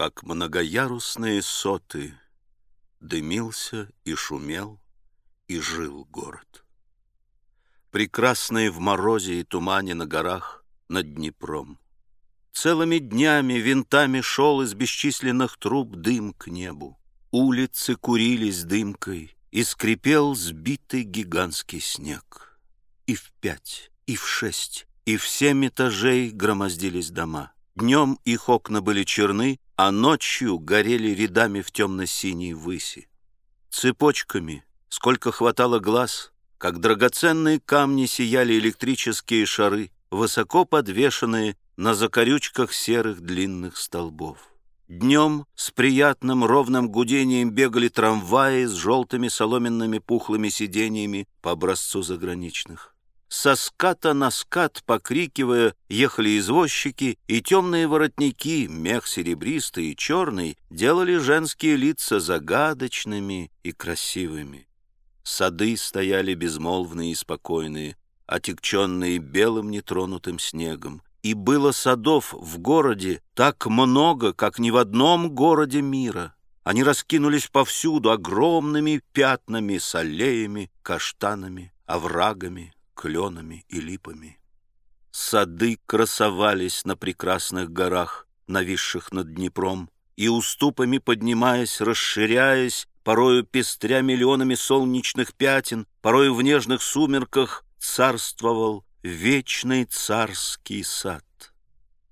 как многоярусные соты, Дымился и шумел, и жил город. Прекрасный в морозе и тумане на горах над Днепром. Целыми днями винтами шел из бесчисленных труб дым к небу. Улицы курились дымкой, и скрипел сбитый гигантский снег. И в пять, и в шесть, и в семь этажей громоздились дома. Днем их окна были черны, а ночью горели рядами в темно-синей выси. Цепочками, сколько хватало глаз, как драгоценные камни сияли электрические шары, высоко подвешенные на закорючках серых длинных столбов. Днем с приятным ровным гудением бегали трамваи с желтыми соломенными пухлыми сиденьями по образцу заграничных. Со ската на скат, покрикивая, ехали извозчики, и темные воротники, мех серебристый и черный, делали женские лица загадочными и красивыми. Сады стояли безмолвные и спокойные, отекченные белым нетронутым снегом. И было садов в городе так много, как ни в одном городе мира. Они раскинулись повсюду огромными пятнами с аллеями, каштанами, оврагами, кленами и липами. Сады красовались на прекрасных горах, нависших над Днепром, и уступами поднимаясь, расширяясь, порою пестря миллионами солнечных пятен, порою в нежных сумерках царствовал вечный царский сад.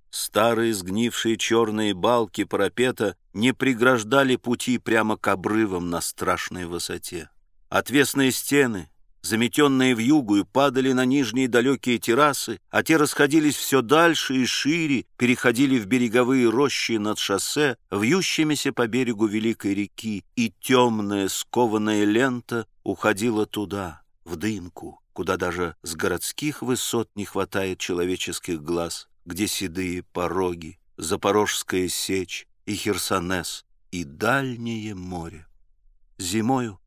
Старые сгнившие черные балки парапета не преграждали пути прямо к обрывам на страшной высоте. Отвесные стены, заметенные в югу, и падали на нижние далекие террасы, а те расходились все дальше и шире, переходили в береговые рощи над шоссе, вьющимися по берегу великой реки, и темная скованная лента уходила туда, в дымку, куда даже с городских высот не хватает человеческих глаз, где седые пороги, Запорожская сечь и Херсонес, и дальнее море. Зимою,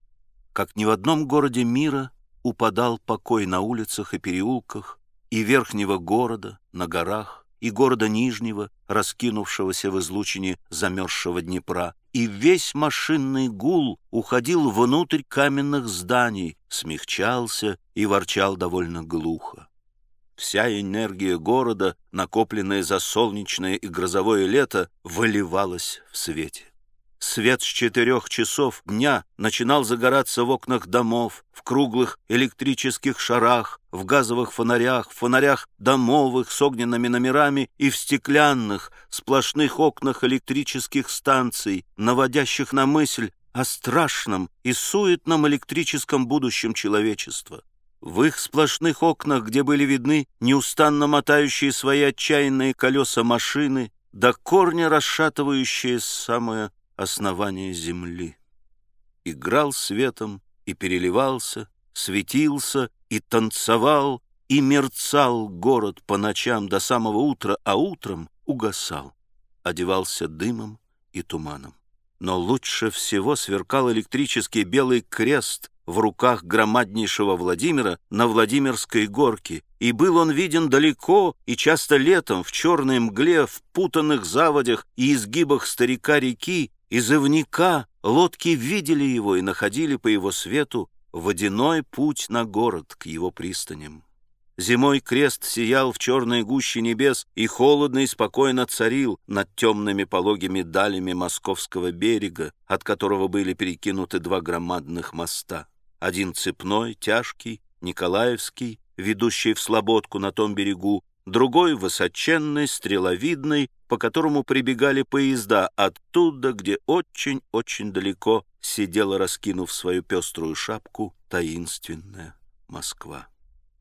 как ни в одном городе мира, упадал покой на улицах и переулках, и верхнего города, на горах, и города Нижнего, раскинувшегося в излучине замерзшего Днепра, и весь машинный гул уходил внутрь каменных зданий, смягчался и ворчал довольно глухо. Вся энергия города, накопленная за солнечное и грозовое лето, выливалась в свете. Свет с четырех часов дня начинал загораться в окнах домов, в круглых электрических шарах, в газовых фонарях, в фонарях домовых с огненными номерами и в стеклянных, сплошных окнах электрических станций, наводящих на мысль о страшном и суетном электрическом будущем человечества. В их сплошных окнах, где были видны неустанно мотающие свои отчаянные колеса машины, до корня расшатывающие самое основание земли. Играл светом и переливался, светился и танцевал, и мерцал город по ночам до самого утра, а утром угасал, одевался дымом и туманом. Но лучше всего сверкал электрический белый крест в руках громаднейшего Владимира на Владимирской горке, и был он виден далеко и часто летом в черной мгле, в путанных заводях и изгибах старика реки, из Ивника лодки видели его и находили по его свету водяной путь на город к его пристаням. Зимой крест сиял в черной гуще небес и холодно и спокойно царил над темными пологими далями московского берега, от которого были перекинуты два громадных моста. Один цепной, тяжкий, Николаевский, ведущий в Слободку на том берегу, другой высоченный, стреловидный, по которому прибегали поезда оттуда, где очень-очень далеко сидела, раскинув свою пеструю шапку, таинственная Москва.